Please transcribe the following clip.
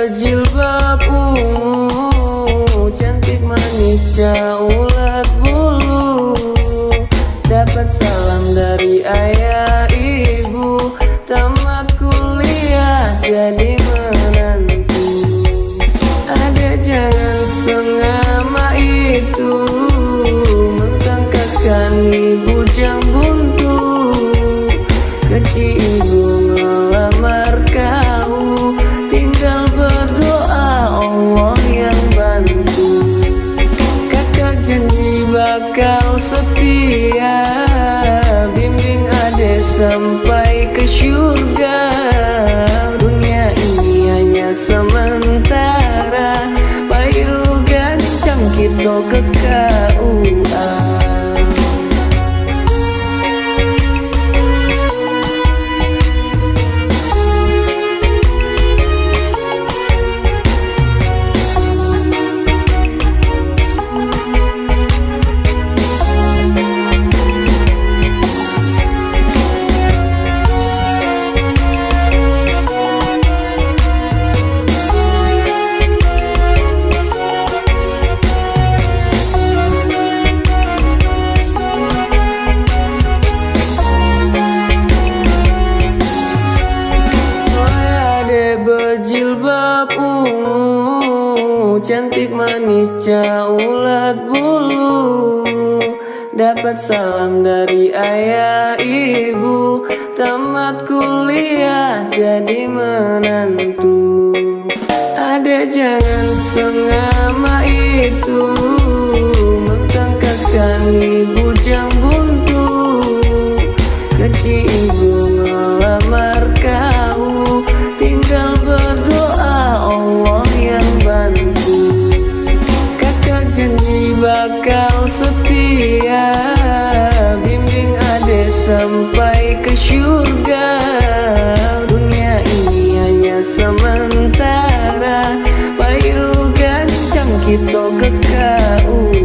berjilbab ungu Cantik manis caulat bulu. Dapat salam dari ayah ibu Tamat kuliah jadi menantu. Ada jangan sengama itu Mentang ibu jam buntu Kecil sampai ke surga Dunia ini hanya sementara. Payu gancang kita ke KUA berjilbab ungu Cantik manis caulat bulu. Dapat salam dari ayah ibu Tamat kuliah jadi menantu. Ada jangan sengama itu Mentang kakak ibu jam bakal setia. Bimbing ade sampai ke syurga. Dunia ini hanya sementara. Payu gancang kita ke kau